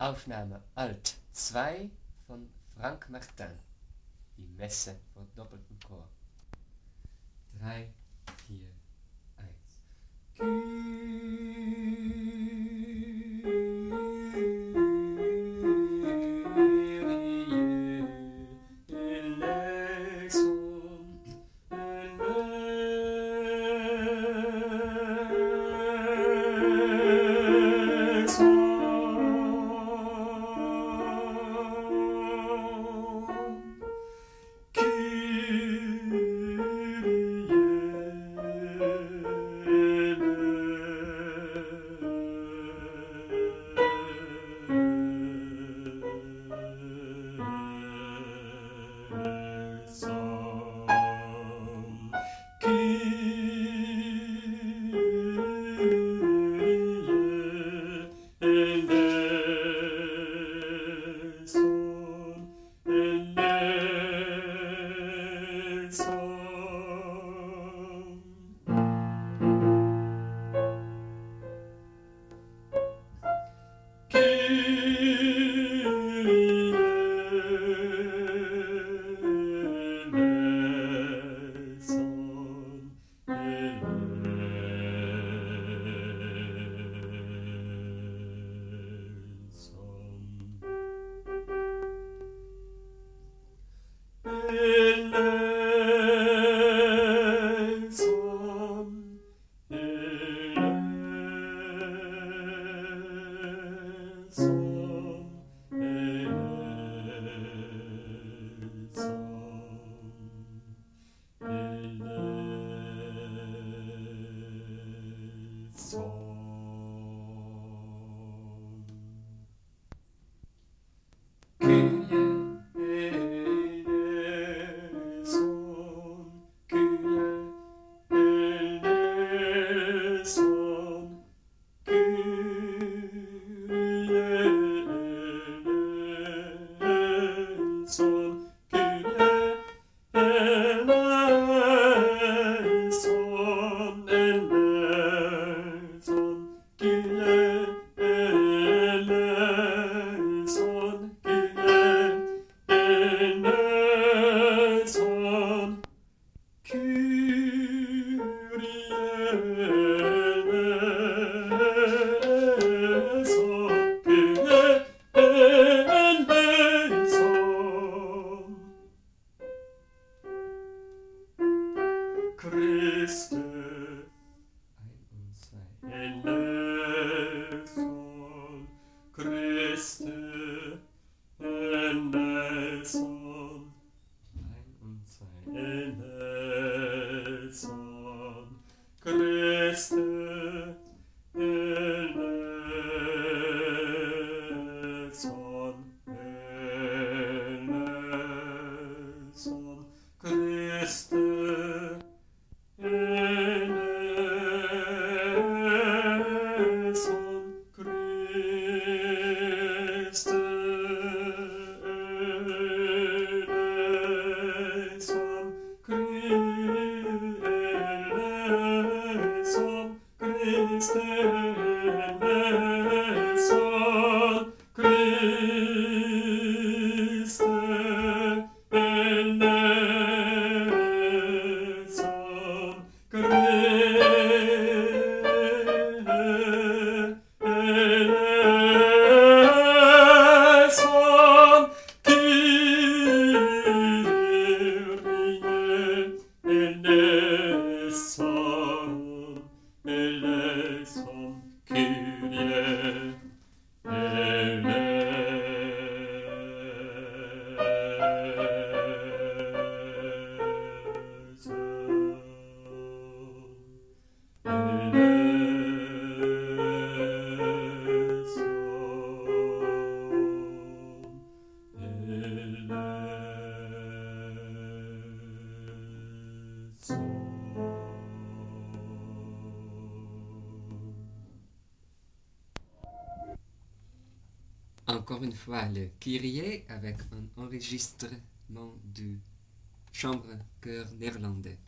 Aufnahme Alt 2 von Frank Martin. Die Messe von doppeltem Chor. 3, 4, Christum, Christe encore une fois le Kyrie avec un enregistrement du chambre chœur néerlandais.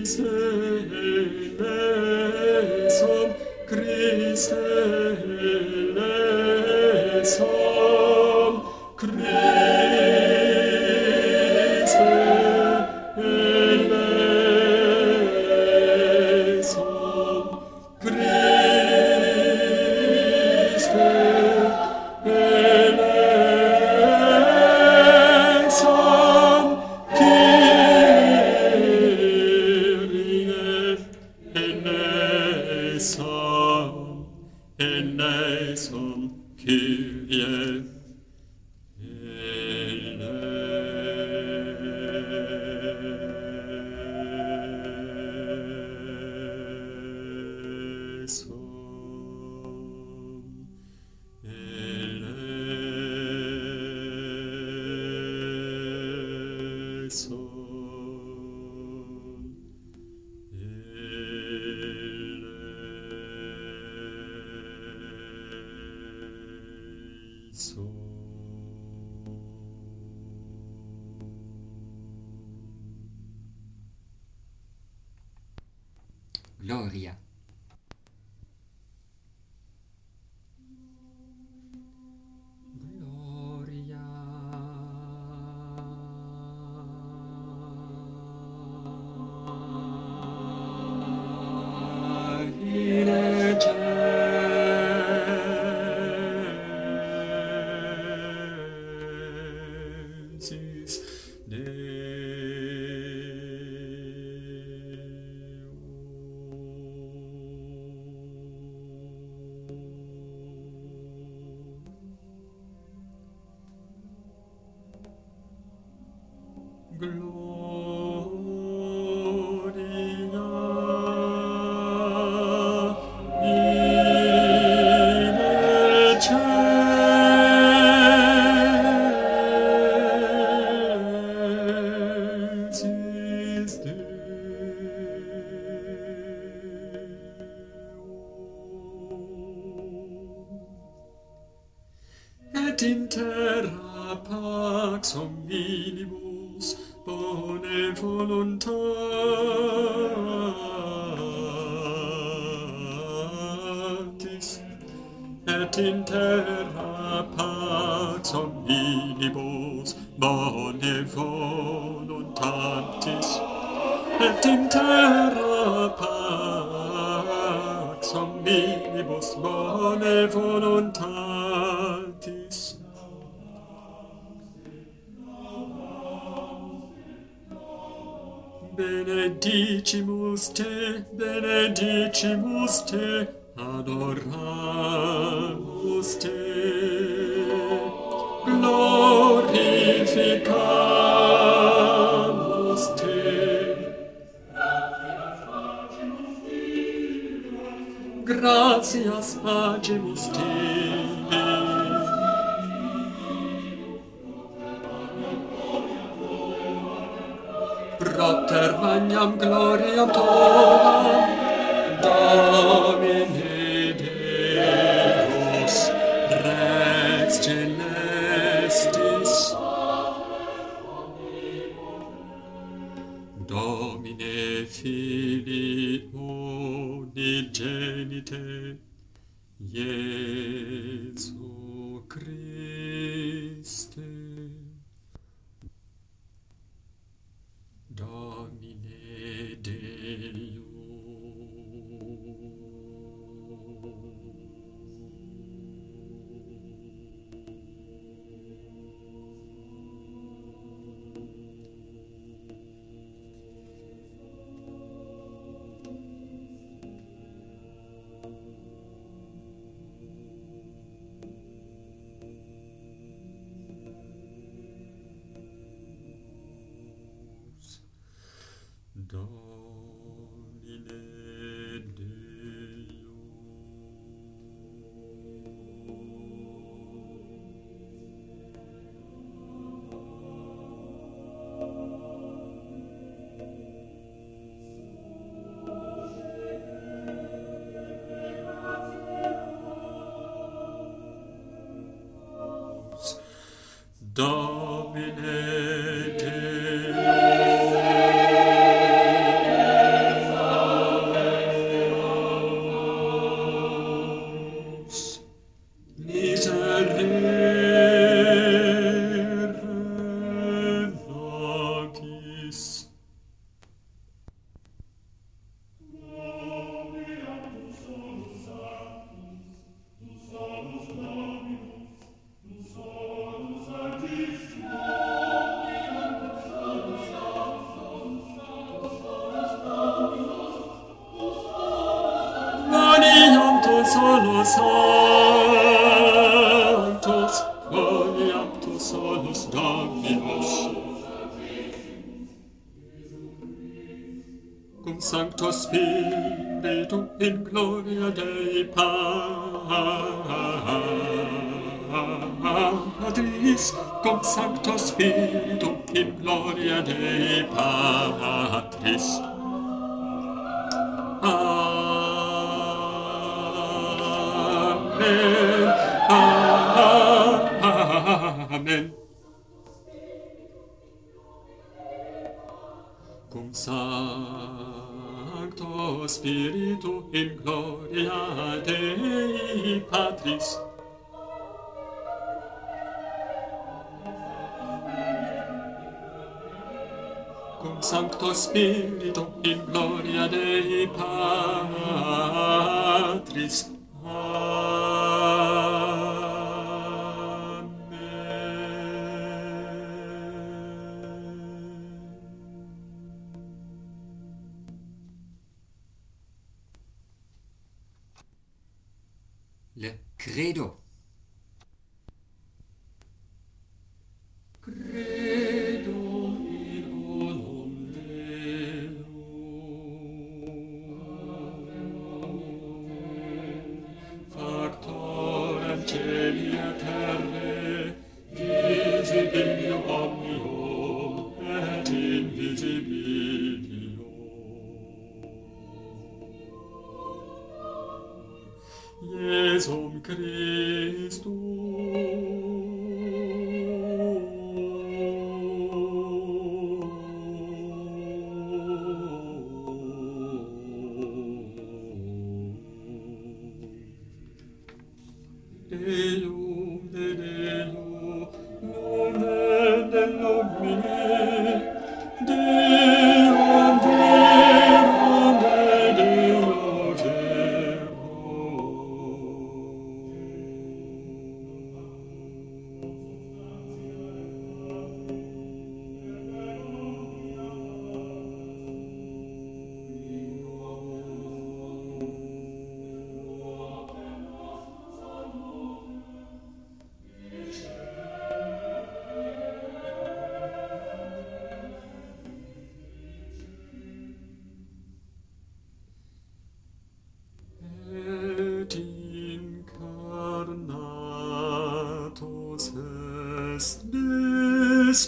winter. Gloria. et in terra pax omnibus bone voluntatis. Benedicimus te benedicimus te adoramus te. Glorificamus gratias facemus te. Prater magnam gloriam Tuam, Domine. Yea, solus altus, gloriam solus Dominus. Cum Sancto Spiritu in gloria Dei Patris, cum Sancto Spiritu in gloria Dei Patris. Amen. spiritu in gloria Dei Patris cum sancto spiritu in gloria Dei Patris Amen. this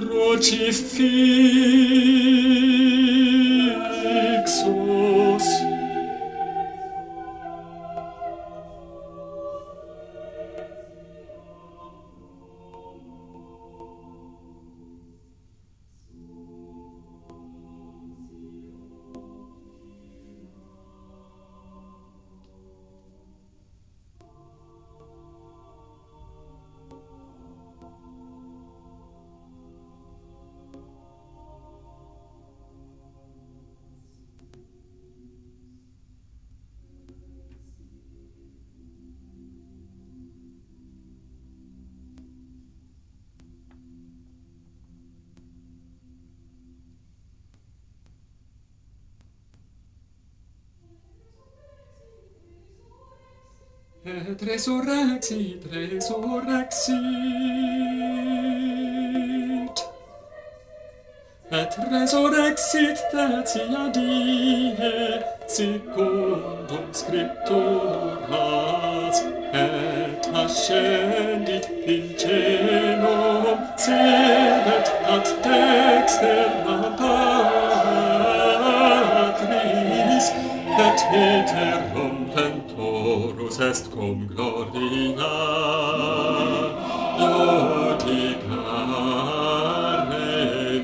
против пить. Et resurrexit, resurrexit. Et resurrexit tertia die, secundum scripturas, et ascendit in celum, sedet ad dexter est cum gloria Iuticare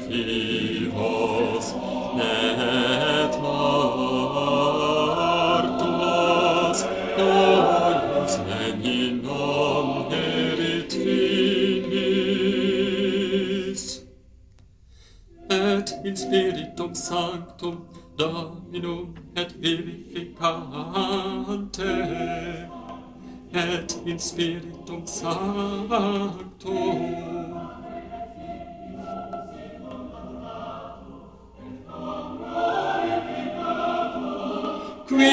vivos et mortos Noius eninam erit finis Et in spiritum sanctum Dominum et vivificat in spiritum sanctum qui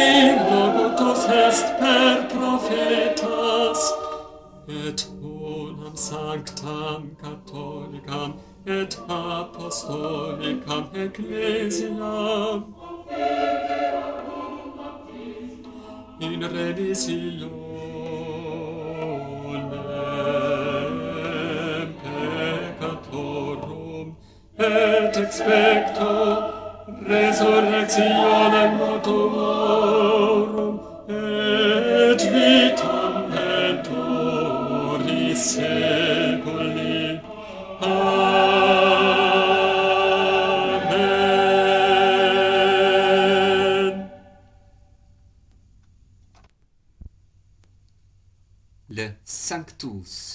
locutus est per prophetas et unam sanctam catholicam et apostolicam ecclesiam. In revisio et expecto resurrectionem mortuorum et vitam venturis seculi. Amen. Le Sanctus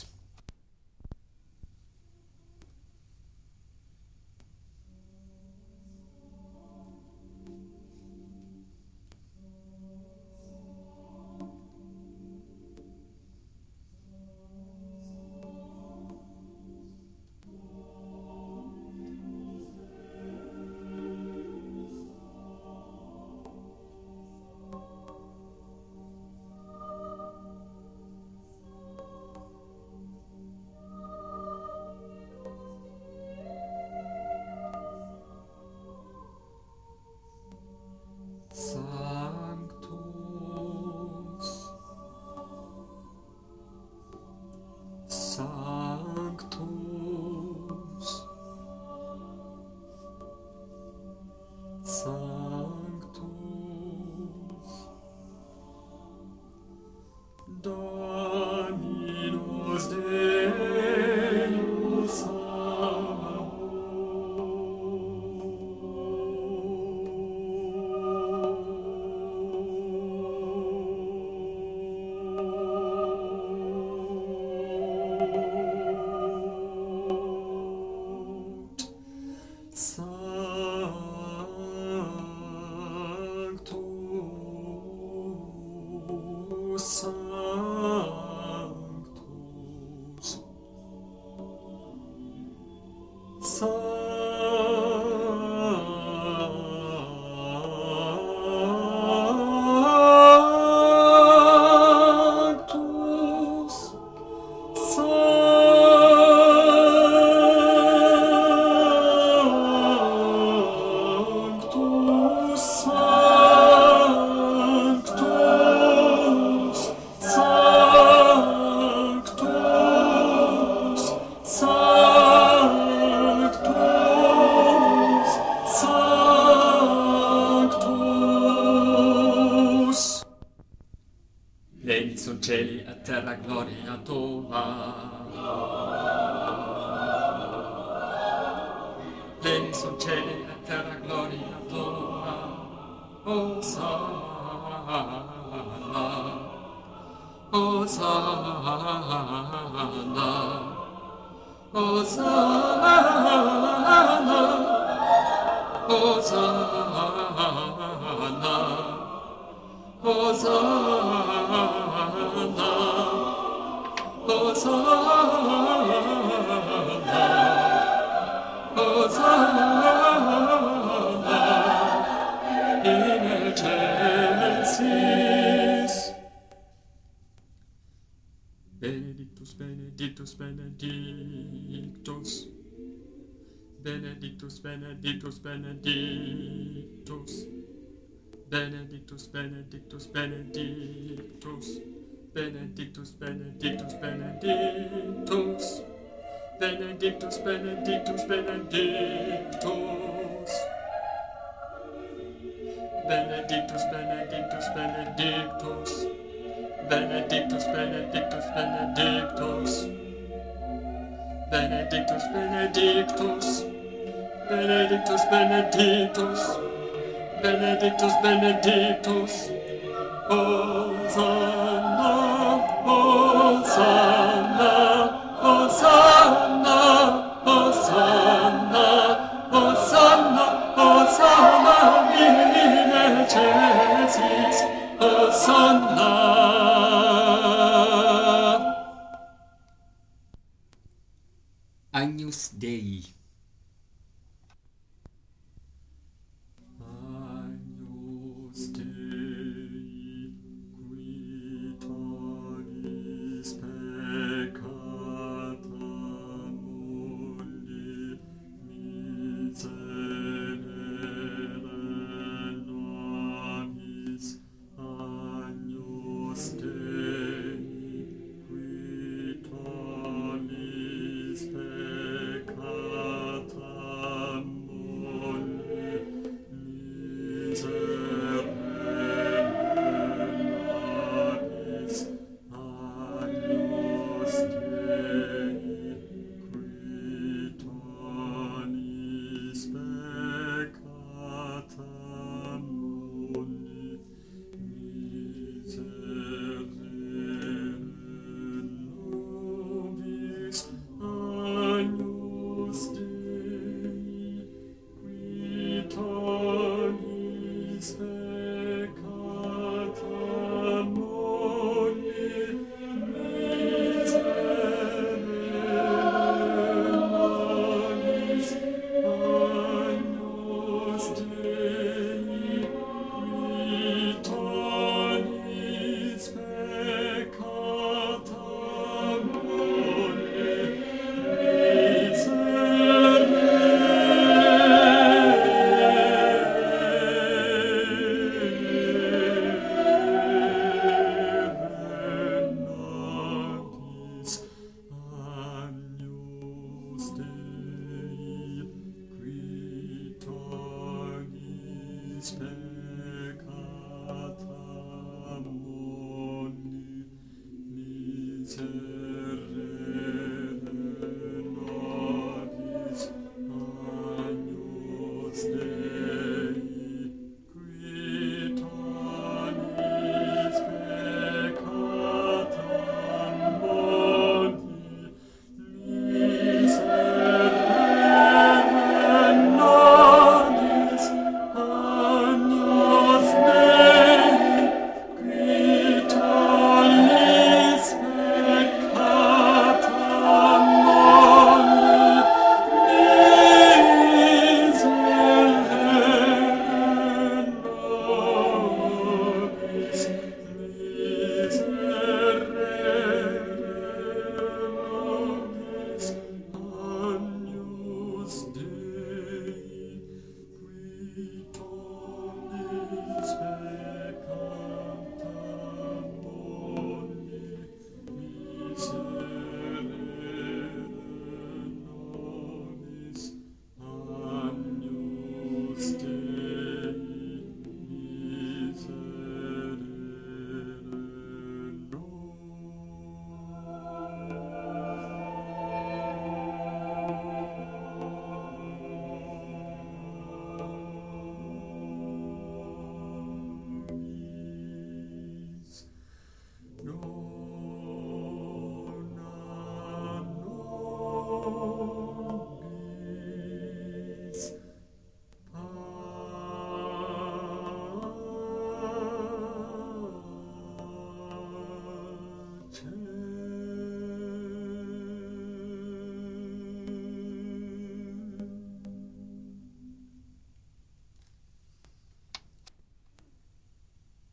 Benedictus, Benedictus, Benedictus, Benedictus, Benedictus, Benedictus, benedictus, benedictus. Benedictus, benedictus, benedictus. Benedictus, benedictus, benedictus. Benedictus, benedictus, benedictus. Benedictus, benedictus, benedictus benedictus benedictus benedictus. Benedictus benedictus benedictus. Benedictus benedictus. Benedictus benedictus. Benedictus benedictus. Hosanna hosanna hosanna.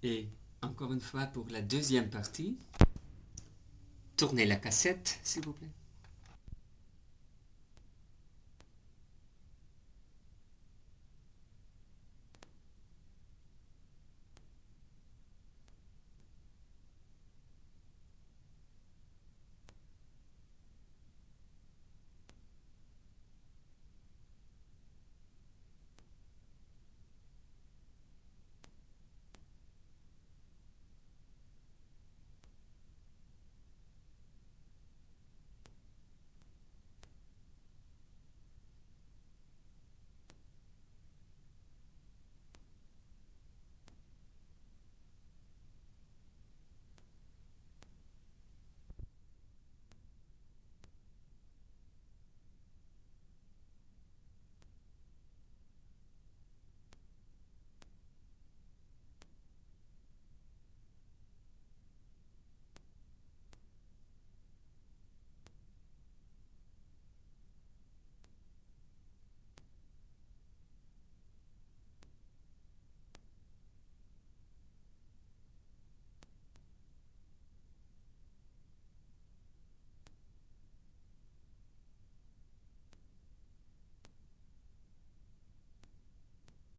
Et encore une fois pour la deuxième partie, tournez la cassette, s'il vous plaît.